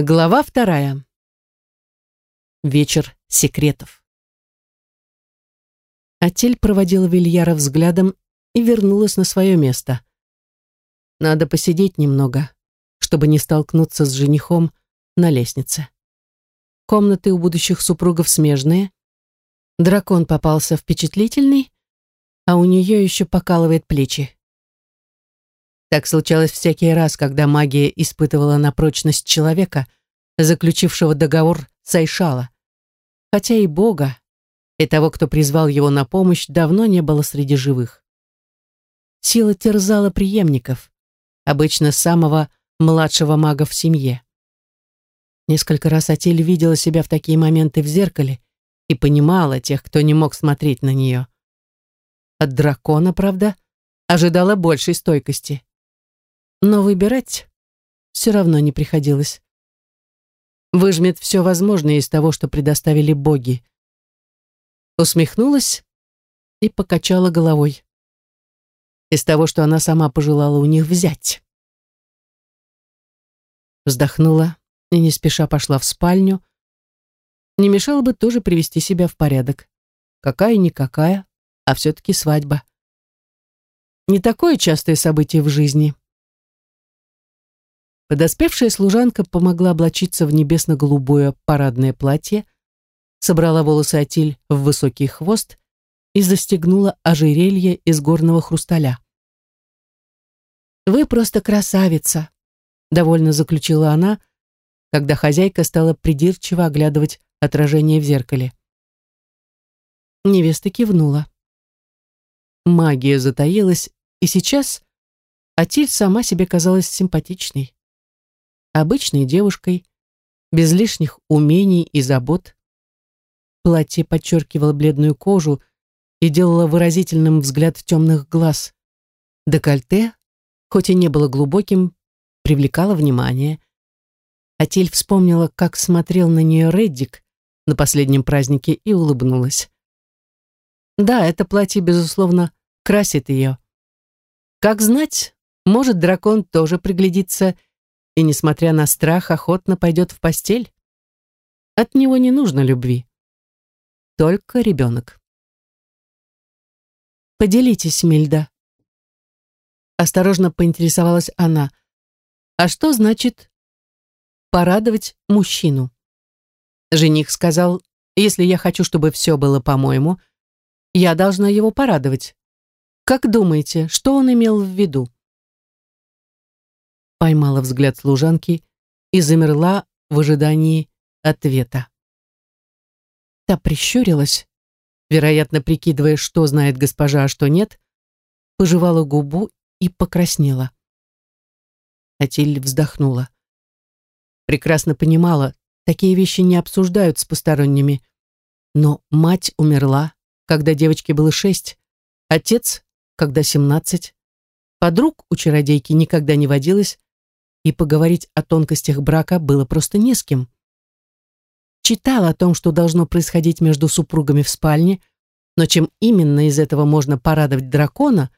Глава вторая. Вечер секретов. Атель проводила Вильяра взглядом и вернулась на свое место. Надо посидеть немного, чтобы не столкнуться с женихом на лестнице. Комнаты у будущих супругов смежные. Дракон попался впечатлительный, а у нее еще покалывает плечи. Так случалось всякий раз, когда магия испытывала на прочность человека, заключившего договор с Айшала. Хотя и Бога, и того, кто призвал его на помощь, давно не было среди живых. Сила терзала преемников, обычно самого младшего мага в семье. Несколько раз Атиль видела себя в такие моменты в зеркале и понимала тех, кто не мог смотреть на нее. От дракона, правда, ожидала большей стойкости но выбирать все равно не приходилось. Выжмет все возможное из того, что предоставили боги. Усмехнулась и покачала головой. Из того, что она сама пожелала у них взять. Вздохнула и не спеша пошла в спальню. Не мешало бы тоже привести себя в порядок. Какая-никакая, а все-таки свадьба. Не такое частое событие в жизни. Подоспевшая служанка помогла облачиться в небесно-голубое парадное платье, собрала волосы Атиль в высокий хвост и застегнула ожерелье из горного хрусталя. «Вы просто красавица», — довольно заключила она, когда хозяйка стала придирчиво оглядывать отражение в зеркале. Невеста кивнула. Магия затаилась, и сейчас Атиль сама себе казалась симпатичной обычной девушкой, без лишних умений и забот. Платье подчеркивало бледную кожу и делало выразительным взгляд темных глаз. Декольте, хоть и не было глубоким, привлекало внимание. Атель вспомнила, как смотрел на нее Реддик на последнем празднике и улыбнулась. Да, это платье, безусловно, красит ее. Как знать, может, дракон тоже приглядится и, несмотря на страх, охотно пойдет в постель. От него не нужно любви. Только ребенок. «Поделитесь, Мильда». Осторожно поинтересовалась она. «А что значит порадовать мужчину?» Жених сказал, «Если я хочу, чтобы все было по-моему, я должна его порадовать. Как думаете, что он имел в виду?» Поймала взгляд служанки и замерла в ожидании ответа. Та прищурилась, вероятно, прикидывая, что знает госпожа, а что нет, пожевала губу и покраснела. Атиль вздохнула. Прекрасно понимала, такие вещи не обсуждают с посторонними. Но мать умерла, когда девочке было шесть, отец, когда семнадцать. Подруг у чародейки никогда не водилось, и поговорить о тонкостях брака было просто не с кем. Читал о том, что должно происходить между супругами в спальне, но чем именно из этого можно порадовать дракона,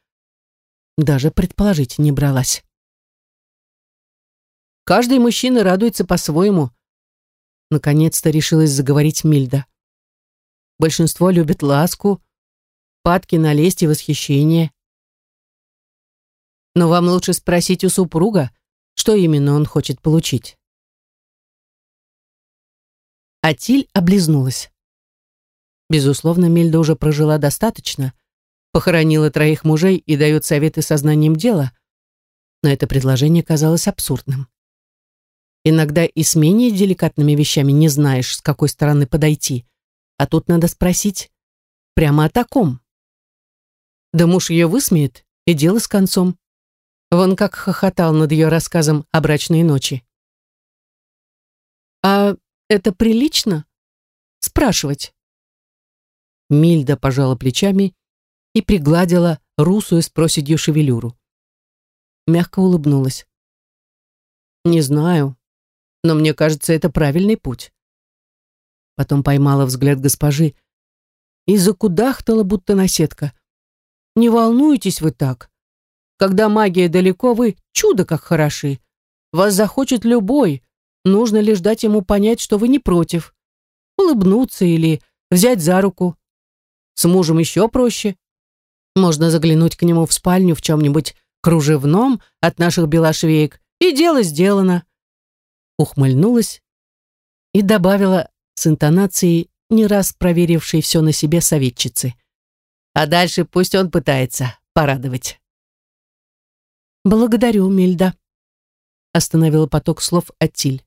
даже предположить не бралась. Каждый мужчина радуется по-своему. Наконец-то решилась заговорить Мильда. Большинство любит ласку, падки на лесть и восхищение. Но вам лучше спросить у супруга, что именно он хочет получить. Атиль облизнулась. Безусловно, Мельда уже прожила достаточно, похоронила троих мужей и дает советы со знанием дела, но это предложение казалось абсурдным. Иногда и с менее деликатными вещами не знаешь, с какой стороны подойти, а тут надо спросить прямо о таком. Да муж ее высмеет, и дело с концом. Вон как хохотал над ее рассказом о брачной ночи. «А это прилично?» «Спрашивать». Мильда пожала плечами и пригладила русую с проседью шевелюру. Мягко улыбнулась. «Не знаю, но мне кажется, это правильный путь». Потом поймала взгляд госпожи и закудахтала, будто наседка. «Не волнуйтесь вы так. Когда магия далеко, вы чудо как хороши. Вас захочет любой, нужно лишь дать ему понять, что вы не против. Улыбнуться или взять за руку. С мужем еще проще. Можно заглянуть к нему в спальню в чем-нибудь кружевном от наших белошвеек, и дело сделано. Ухмыльнулась и добавила с интонацией, не раз проверившей все на себе советчицы. А дальше пусть он пытается порадовать. «Благодарю, Мильда», — остановила поток слов Атиль.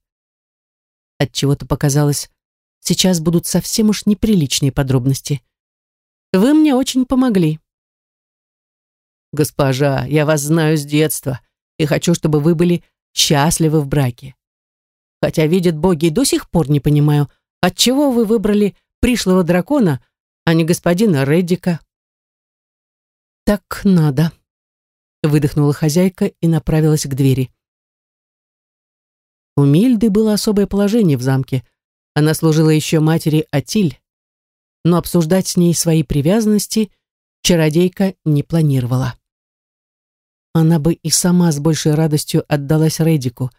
Отчего-то показалось, сейчас будут совсем уж неприличные подробности. «Вы мне очень помогли». «Госпожа, я вас знаю с детства и хочу, чтобы вы были счастливы в браке. Хотя, видят боги, и до сих пор не понимаю, отчего вы выбрали пришлого дракона, а не господина Реддика». «Так надо», — выдохнула хозяйка и направилась к двери. У Мильды было особое положение в замке. Она служила еще матери Атиль, но обсуждать с ней свои привязанности чародейка не планировала. Она бы и сама с большей радостью отдалась Редику,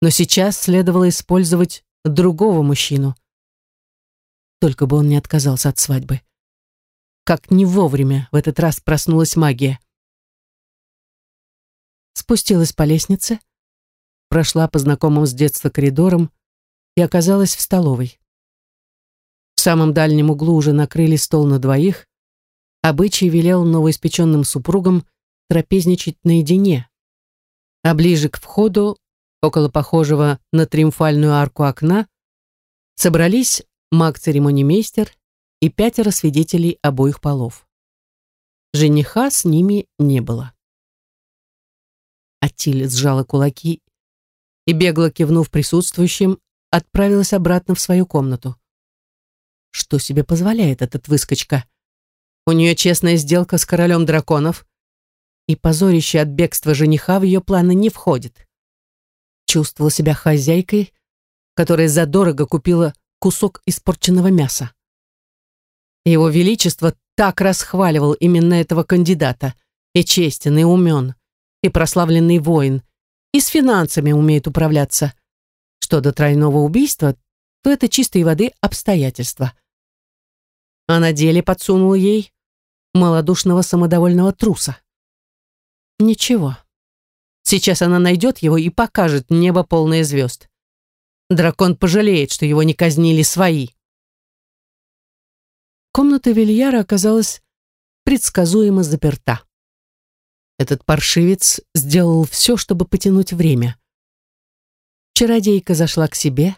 но сейчас следовало использовать другого мужчину. Только бы он не отказался от свадьбы. Как не вовремя в этот раз проснулась магия. Спустилась по лестнице, прошла по знакомым с детства коридорам и оказалась в столовой. В самом дальнем углу уже накрыли стол на двоих. Обычай велел новоиспеченным супругам трапезничать наедине. А ближе к входу, около похожего на триумфальную арку окна, собрались маг-церемонимейстер и пятеро свидетелей обоих полов. Жениха с ними не было. Атиль сжала кулаки и, бегло кивнув присутствующим, отправилась обратно в свою комнату. Что себе позволяет этот выскочка? У нее честная сделка с королем драконов, и позорище от бегства жениха в ее планы не входит. Чувствовала себя хозяйкой, которая задорого купила кусок испорченного мяса. Его Величество так расхваливал именно этого кандидата, и честен, и умен, и прославленный воин, и с финансами умеет управляться. Что до тройного убийства, то это чистой воды обстоятельства. А на деле подсунул ей малодушного самодовольного труса. Ничего. Сейчас она найдет его и покажет небо полное звезд. Дракон пожалеет, что его не казнили свои. Комната Вильяра оказалась предсказуемо заперта. Этот паршивец сделал все, чтобы потянуть время. Чародейка зашла к себе,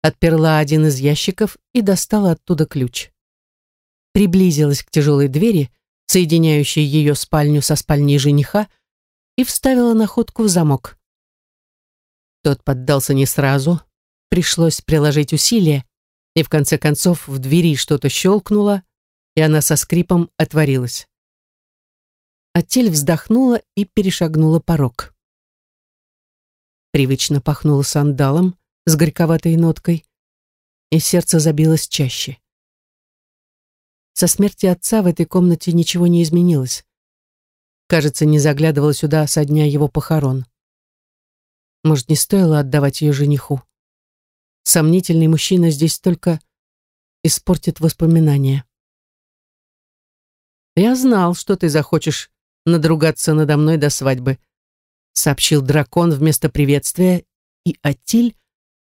отперла один из ящиков и достала оттуда ключ. Приблизилась к тяжелой двери, соединяющей ее спальню со спальней жениха, и вставила находку в замок. Тот поддался не сразу, пришлось приложить усилия, и в конце концов в двери что-то щелкнуло, и она со скрипом отворилась. Атель вздохнула и перешагнула порог. Привычно пахнуло сандалом с горьковатой ноткой, и сердце забилось чаще. Со смерти отца в этой комнате ничего не изменилось. Кажется, не заглядывала сюда со дня его похорон. Может, не стоило отдавать ее жениху? Сомнительный мужчина здесь только испортит воспоминания. «Я знал, что ты захочешь надругаться надо мной до свадьбы», сообщил дракон вместо приветствия, и Атиль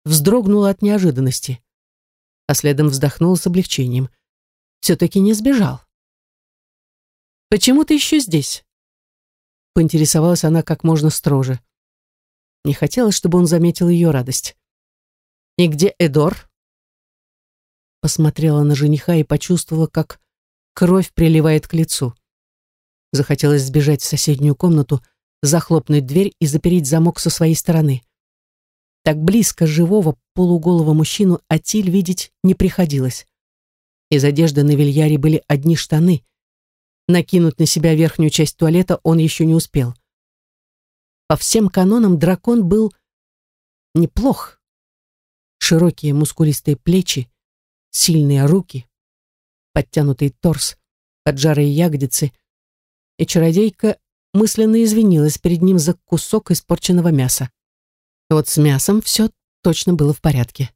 вздрогнула от неожиданности, а следом вздохнула с облегчением. Все-таки не сбежал. «Почему ты еще здесь?» Поинтересовалась она как можно строже. Не хотелось, чтобы он заметил ее радость. «И где Эдор?» Посмотрела на жениха и почувствовала, как кровь приливает к лицу. Захотелось сбежать в соседнюю комнату, захлопнуть дверь и запереть замок со своей стороны. Так близко живого полуголого мужчину Атиль видеть не приходилось. Из одежды на Вильяре были одни штаны. Накинуть на себя верхнюю часть туалета он еще не успел. По всем канонам дракон был неплох. Широкие мускулистые плечи, сильные руки, подтянутый торс, поджарые ягодицы — и чародейка мысленно извинилась перед ним за кусок испорченного мяса. Вот с мясом все точно было в порядке.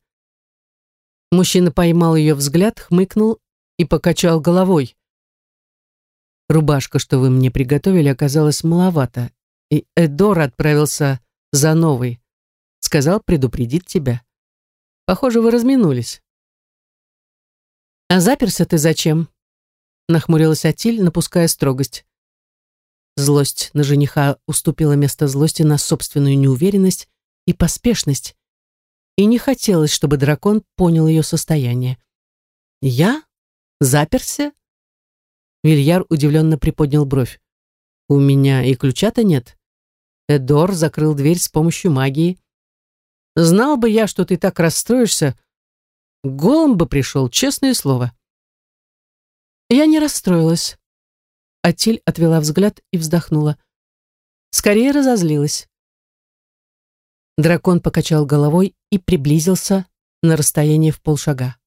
Мужчина поймал ее взгляд, хмыкнул и покачал головой. Рубашка, что вы мне приготовили, оказалась маловато, и Эдор отправился за новой. Сказал предупредить тебя. Похоже, вы разминулись. А заперся ты зачем? Нахмурилась Атиль, напуская строгость. Злость на жениха уступила место злости на собственную неуверенность и поспешность, и не хотелось, чтобы дракон понял ее состояние. «Я? Заперся?» Вильяр удивленно приподнял бровь. «У меня и ключа-то нет». Эдор закрыл дверь с помощью магии. «Знал бы я, что ты так расстроишься, голым бы пришел, честное слово». Я не расстроилась. Атиль отвела взгляд и вздохнула. Скорее разозлилась. Дракон покачал головой и приблизился на расстояние в полшага.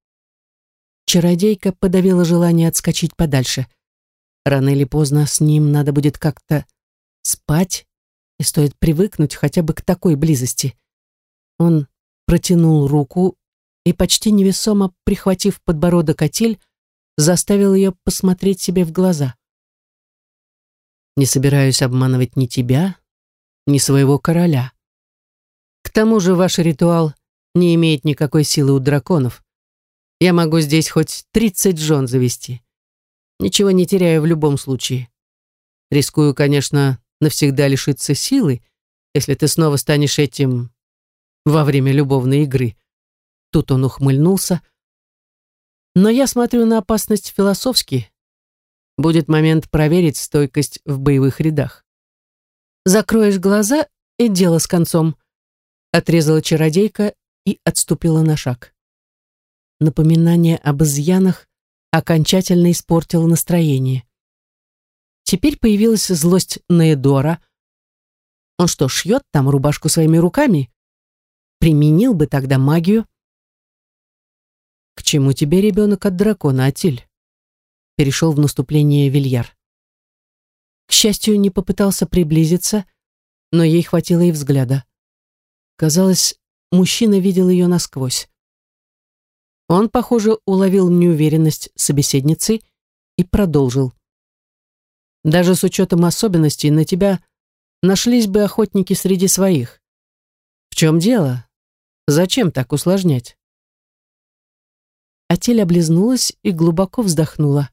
Чародейка подавила желание отскочить подальше. Рано или поздно с ним надо будет как-то спать, и стоит привыкнуть хотя бы к такой близости. Он протянул руку и, почти невесомо прихватив подбородок Атиль, заставил ее посмотреть себе в глаза. Не собираюсь обманывать ни тебя, ни своего короля. К тому же ваш ритуал не имеет никакой силы у драконов. Я могу здесь хоть тридцать жен завести. Ничего не теряю в любом случае. Рискую, конечно, навсегда лишиться силы, если ты снова станешь этим во время любовной игры. Тут он ухмыльнулся. Но я смотрю на опасность философски Будет момент проверить стойкость в боевых рядах. Закроешь глаза, и дело с концом. Отрезала чародейка и отступила на шаг. Напоминание об изъянах окончательно испортило настроение. Теперь появилась злость на Эдора. Он что, шьет там рубашку своими руками? Применил бы тогда магию. К чему тебе ребенок от дракона, Атиль? Перешел в наступление Вильяр. К счастью, не попытался приблизиться, но ей хватило и взгляда. Казалось, мужчина видел ее насквозь. Он, похоже, уловил неуверенность собеседницы и продолжил. «Даже с учетом особенностей на тебя нашлись бы охотники среди своих. В чем дело? Зачем так усложнять?» Атель облизнулась и глубоко вздохнула.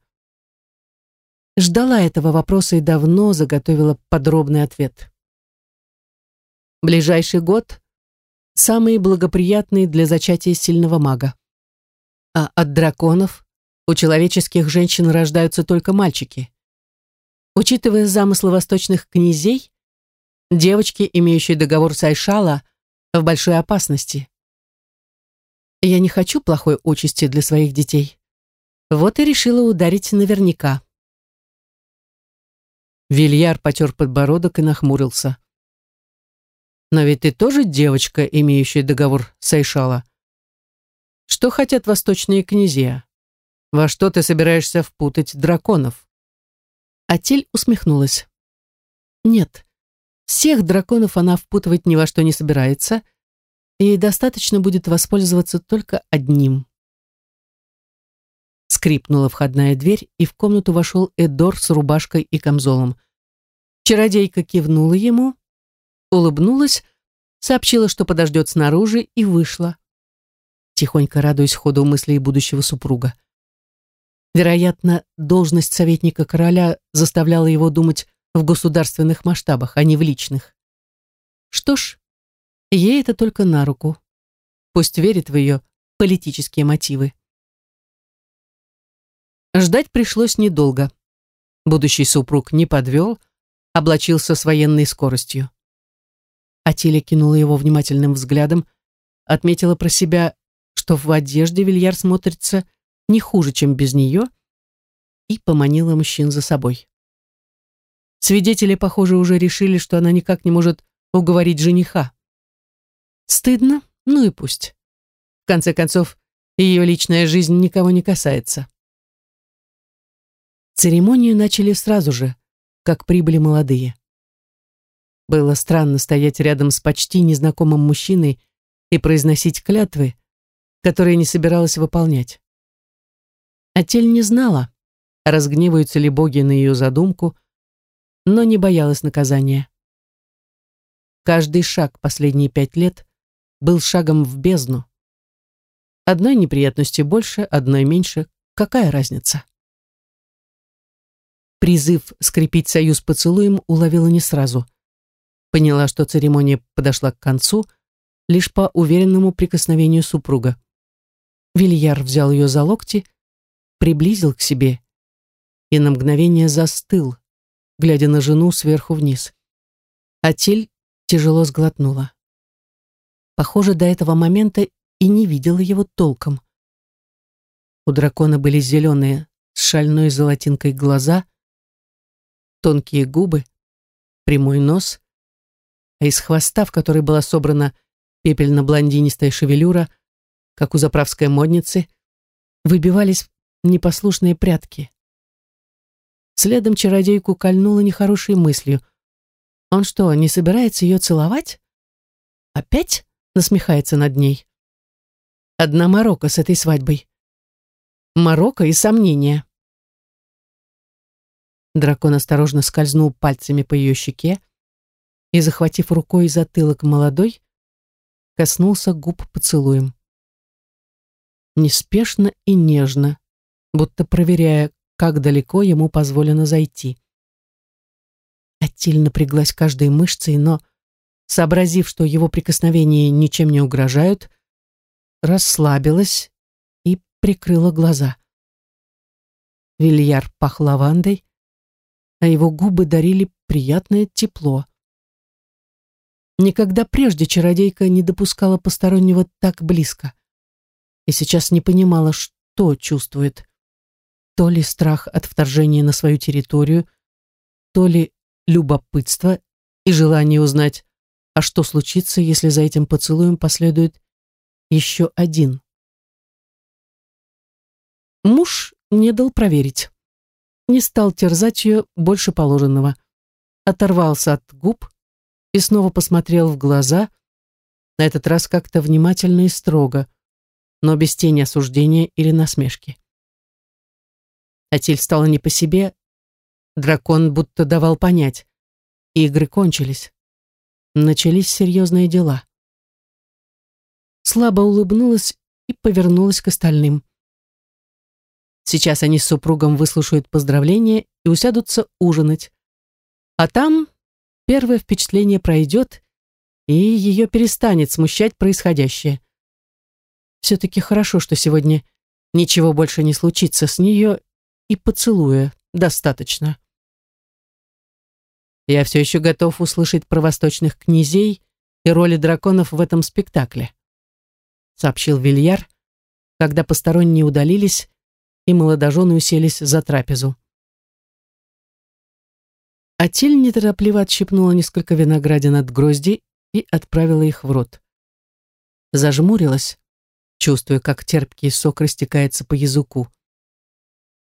Ждала этого вопроса и давно заготовила подробный ответ. Ближайший год – самый благоприятный для зачатия сильного мага. А от драконов у человеческих женщин рождаются только мальчики. Учитывая замыслы восточных князей, девочки, имеющие договор с Айшала, в большой опасности. Я не хочу плохой участи для своих детей. Вот и решила ударить наверняка. Вильяр потер подбородок и нахмурился. «Но ведь ты тоже девочка, имеющая договор с Айшала. Что хотят восточные князья? Во что ты собираешься впутать драконов?» Атиль усмехнулась. «Нет, всех драконов она впутывать ни во что не собирается, и достаточно будет воспользоваться только одним». Скрипнула входная дверь, и в комнату вошел Эдор с рубашкой и камзолом. Чародейка кивнула ему, улыбнулась, сообщила, что подождет снаружи, и вышла, тихонько радуясь ходу мыслей будущего супруга. Вероятно, должность советника короля заставляла его думать в государственных масштабах, а не в личных. Что ж, ей это только на руку. Пусть верит в ее политические мотивы. Ждать пришлось недолго. Будущий супруг не подвел, облачился с военной скоростью. Атиля кинула его внимательным взглядом, отметила про себя, что в одежде Вильяр смотрится не хуже, чем без нее, и поманила мужчин за собой. Свидетели, похоже, уже решили, что она никак не может уговорить жениха. Стыдно, ну и пусть. В конце концов, ее личная жизнь никого не касается. Церемонию начали сразу же, как прибыли молодые. Было странно стоять рядом с почти незнакомым мужчиной, и произносить клятвы, которые не собиралась выполнять. Атель не знала, разгневаются ли боги на ее задумку, но не боялась наказания. Каждый шаг последние пять лет был шагом в бездну. Одной неприятности больше, одной меньше. Какая разница? Призыв скрепить союз поцелуем уловила не сразу. Поняла, что церемония подошла к концу лишь по уверенному прикосновению супруга. Вильяр взял ее за локти, приблизил к себе и на мгновение застыл, глядя на жену сверху вниз. Атель тяжело сглотнула. Похоже, до этого момента и не видела его толком. У дракона были зеленые, с шальной золотинкой глаза, тонкие губы, прямой нос, а из хвоста, в который была собрана пепельно-блондинистая шевелюра, как у заправской модницы, выбивались непослушные прятки. Следом чародейку кольнуло нехорошей мыслью. Он что, не собирается ее целовать? Опять насмехается над ней? Одна морока с этой свадьбой. Морока и сомнения. Дракон осторожно скользнул пальцами по ее щеке и, захватив рукой затылок молодой, коснулся губ поцелуем. Неспешно и нежно, будто проверяя, как далеко ему позволено зайти. Аттиль напряглась каждой мышцей, но, сообразив, что его прикосновения ничем не угрожают, расслабилась и прикрыла глаза. Вильяр пах лавандой, а его губы дарили приятное тепло. Никогда прежде чародейка не допускала постороннего так близко и сейчас не понимала, что чувствует. То ли страх от вторжения на свою территорию, то ли любопытство и желание узнать, а что случится, если за этим поцелуем последует еще один. Муж не дал проверить. Не стал терзать ее больше положенного. Оторвался от губ и снова посмотрел в глаза, на этот раз как-то внимательно и строго, но без тени осуждения или насмешки. Атиль стала не по себе, дракон будто давал понять. Игры кончились. Начались серьезные дела слабо улыбнулась и повернулась к остальным. Сейчас они с супругом выслушают поздравления и усядутся ужинать. А там первое впечатление пройдет, и ее перестанет смущать происходящее. Все-таки хорошо, что сегодня ничего больше не случится с нее, и поцелуя достаточно. Я все еще готов услышать про восточных князей и роли драконов в этом спектакле сообщил Вильяр, когда посторонние удалились и молодожены уселись за трапезу. Атиль неторопливо отщипнула несколько виноградин от грозди и отправила их в рот. Зажмурилась, чувствуя, как терпкий сок растекается по языку.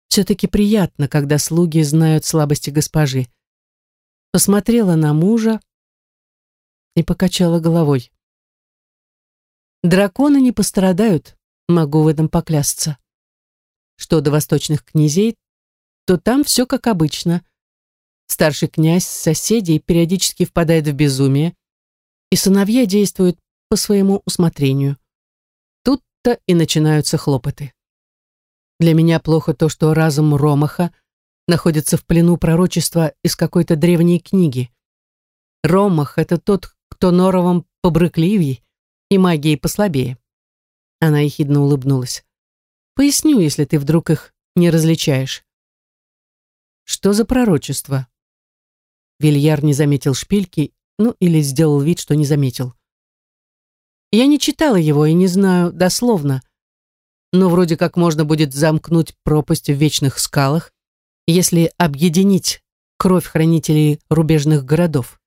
Все-таки приятно, когда слуги знают слабости госпожи. Посмотрела на мужа и покачала головой. Драконы не пострадают, могу в этом поклясться. Что до восточных князей, то там все как обычно. Старший князь с соседей периодически впадает в безумие, и сыновья действуют по своему усмотрению. Тут-то и начинаются хлопоты. Для меня плохо то, что разум Ромаха находится в плену пророчества из какой-то древней книги. Ромах — это тот, кто норовом побрыкливей, и магией послабее. Она ехидно улыбнулась. Поясню, если ты вдруг их не различаешь. Что за пророчество? Вильяр не заметил шпильки, ну или сделал вид, что не заметил. Я не читала его и не знаю дословно, но вроде как можно будет замкнуть пропасть в вечных скалах, если объединить кровь хранителей рубежных городов.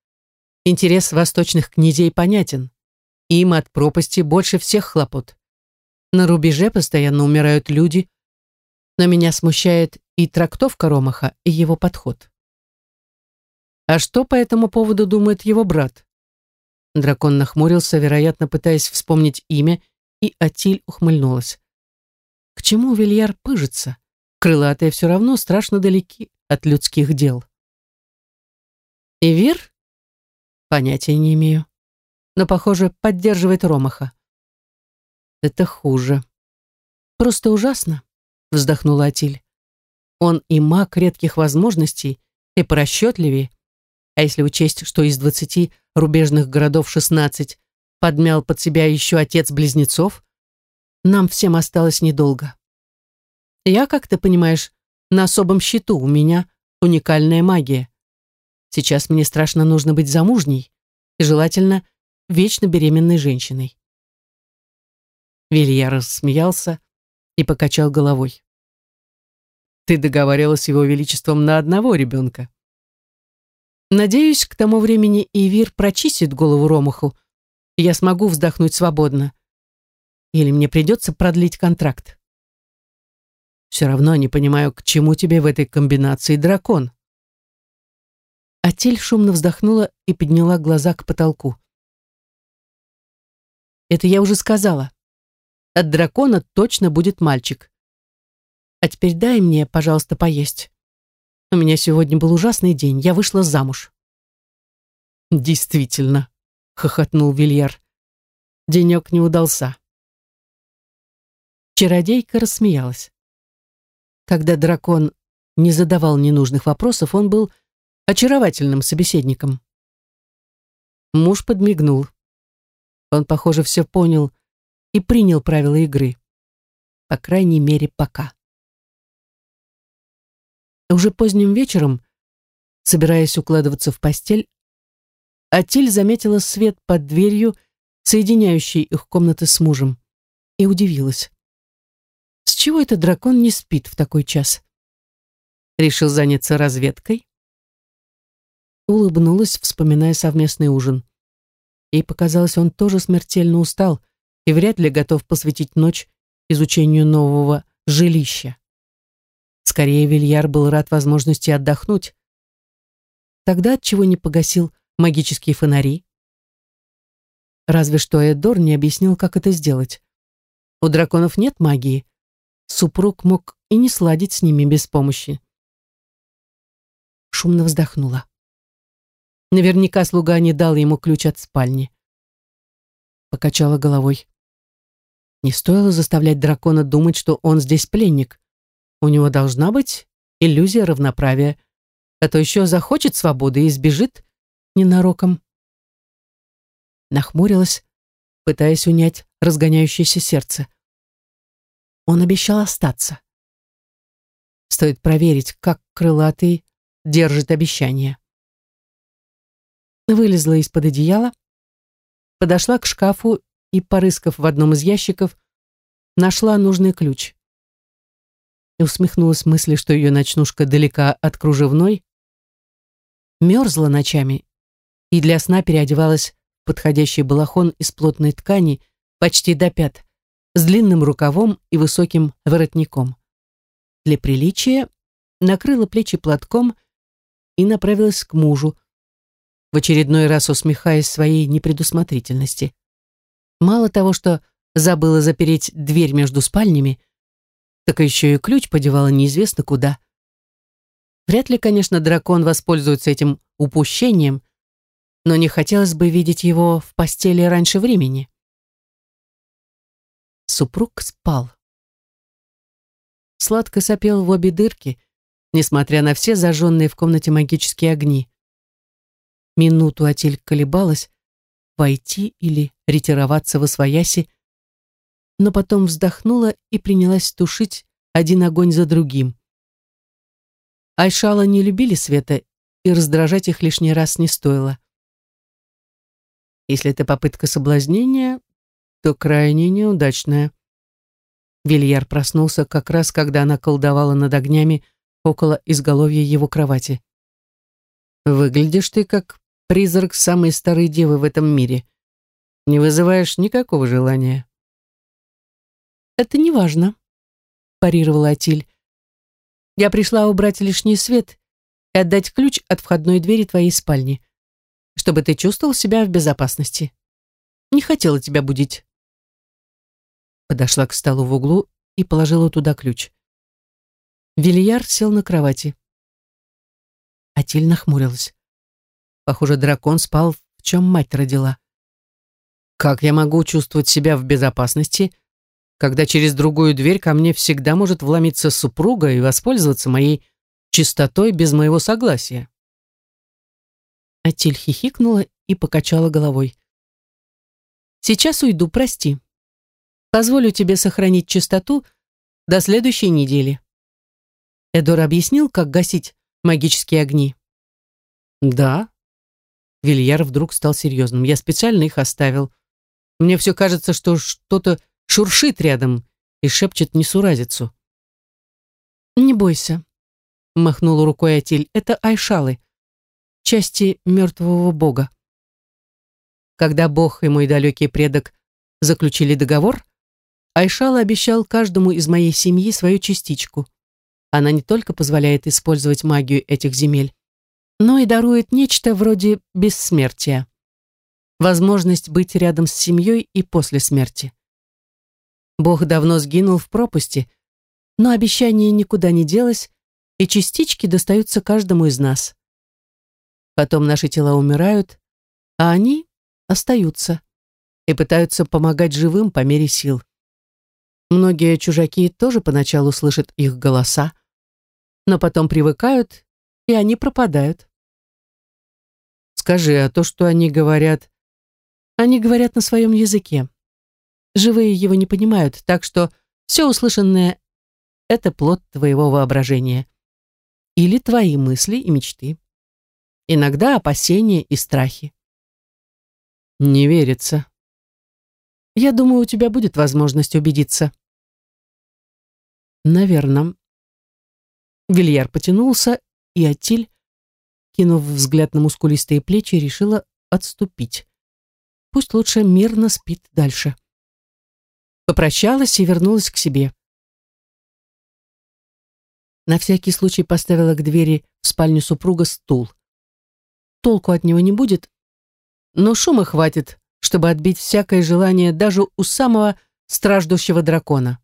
Интерес восточных князей понятен. Им от пропасти больше всех хлопот. На рубеже постоянно умирают люди, но меня смущает и трактовка Ромаха, и его подход. А что по этому поводу думает его брат? Дракон нахмурился, вероятно, пытаясь вспомнить имя, и Атиль ухмыльнулась. К чему Вильяр пыжится? Крылатые все равно страшно далеки от людских дел. Ивир? Понятия не имею. Но, похоже, поддерживает Ромаха. Это хуже. Просто ужасно, вздохнула Атиль. Он и маг редких возможностей, и порасчетливее. А если учесть, что из двадцати рубежных городов шестнадцать подмял под себя еще отец близнецов, нам всем осталось недолго. Я, как ты понимаешь, на особом счету у меня уникальная магия. Сейчас мне страшно нужно быть замужней и желательно вечно беременной женщиной. Вилья рассмеялся и покачал головой. Ты договаривалась с его величеством на одного ребенка. Надеюсь, к тому времени Ивир прочистит голову Ромаху, и я смогу вздохнуть свободно. Или мне придется продлить контракт. Все равно не понимаю, к чему тебе в этой комбинации дракон. Атель шумно вздохнула и подняла глаза к потолку. Это я уже сказала. От дракона точно будет мальчик. А теперь дай мне, пожалуйста, поесть. У меня сегодня был ужасный день, я вышла замуж. Действительно, хохотнул Вильяр. Денек не удался. Чародейка рассмеялась. Когда дракон не задавал ненужных вопросов, он был очаровательным собеседником. Муж подмигнул. Он, похоже, все понял и принял правила игры. По крайней мере, пока. Уже поздним вечером, собираясь укладываться в постель, Атиль заметила свет под дверью, соединяющей их комнаты с мужем, и удивилась. С чего этот дракон не спит в такой час? Решил заняться разведкой? Улыбнулась, вспоминая совместный ужин. Ей показалось, он тоже смертельно устал и вряд ли готов посвятить ночь изучению нового жилища. Скорее, Вильяр был рад возможности отдохнуть. Тогда отчего не погасил магические фонари? Разве что Эдор не объяснил, как это сделать. У драконов нет магии. Супруг мог и не сладить с ними без помощи. Шумно вздохнула. Наверняка слуга не дал ему ключ от спальни. Покачала головой. Не стоило заставлять дракона думать, что он здесь пленник. У него должна быть иллюзия равноправия, а то еще захочет свободы и сбежит ненароком. Нахмурилась, пытаясь унять разгоняющееся сердце. Он обещал остаться. Стоит проверить, как крылатый держит обещание. Вылезла из-под одеяла, подошла к шкафу и, порыскав в одном из ящиков, нашла нужный ключ и усмехнулась мысли, что ее ночнушка далека от кружевной, мерзла ночами и для сна переодевалась в подходящий балахон из плотной ткани почти до пят, с длинным рукавом и высоким воротником. Для приличия накрыла плечи платком и направилась к мужу, в очередной раз усмехаясь своей непредусмотрительности. Мало того, что забыла запереть дверь между спальнями, так еще и ключ подевала неизвестно куда. Вряд ли, конечно, дракон воспользуется этим упущением, но не хотелось бы видеть его в постели раньше времени. Супруг спал. Сладко сопел в обе дырки, несмотря на все зажженные в комнате магические огни. Минуту Атиль колебалась, войти или ретироваться во свояси, но потом вздохнула и принялась тушить один огонь за другим. Айшала не любили света, и раздражать их лишний раз не стоило. Если это попытка соблазнения, то крайне неудачная. Вильяр проснулся как раз, когда она колдовала над огнями около изголовья его кровати. «Выглядишь ты как призрак самой старой девы в этом мире. Не вызываешь никакого желания». «Это не важно», — парировала Атиль. «Я пришла убрать лишний свет и отдать ключ от входной двери твоей спальни. чтобы ты чувствовал себя в безопасности. Не хотела тебя будить. Подошла к столу в углу и положила туда ключ. Вильяр сел на кровати. Атиль нахмурилась. Похоже, дракон спал, в чем мать родила. Как я могу чувствовать себя в безопасности, когда через другую дверь ко мне всегда может вломиться супруга и воспользоваться моей чистотой без моего согласия? Атиль хихикнула и покачала головой. «Сейчас уйду, прости. Позволю тебе сохранить чистоту до следующей недели». Эдор объяснил, как гасить магические огни. «Да». Вильяр вдруг стал серьезным. «Я специально их оставил. Мне все кажется, что что-то шуршит рядом и шепчет несуразицу». «Не бойся», — махнула рукой Атиль. «Это Айшалы, части мертвого бога. Когда бог и мой далекий предок заключили договор, Айшала обещал каждому из моей семьи свою частичку. Она не только позволяет использовать магию этих земель, но и дарует нечто вроде бессмертия. Возможность быть рядом с семьей и после смерти. Бог давно сгинул в пропасти, но обещание никуда не делось, и частички достаются каждому из нас. Потом наши тела умирают, а они остаются и пытаются помогать живым по мере сил. Многие чужаки тоже поначалу слышат их голоса, но потом привыкают, и они пропадают. Скажи, а то, что они говорят... Они говорят на своем языке. Живые его не понимают, так что все услышанное — это плод твоего воображения. Или твои мысли и мечты. Иногда опасения и страхи. Не верится. Я думаю, у тебя будет возможность убедиться. Наверное. Вильяр потянулся, и Атиль, кинув взгляд на мускулистые плечи, решила отступить. Пусть лучше мирно спит дальше. Попрощалась и вернулась к себе. На всякий случай поставила к двери в спальню супруга стул. Толку от него не будет, но шума хватит, чтобы отбить всякое желание даже у самого страждущего дракона.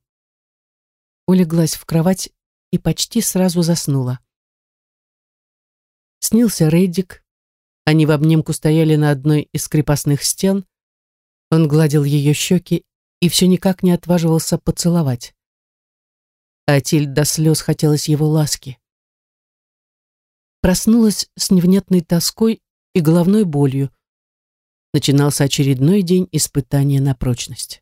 Улеглась в кровать и почти сразу заснула. Снился Рейдик. Они в обнимку стояли на одной из крепостных стен. Он гладил ее щеки и все никак не отваживался поцеловать. А Тиль до слез хотелось его ласки. Проснулась с невнятной тоской и головной болью. Начинался очередной день испытания на прочность.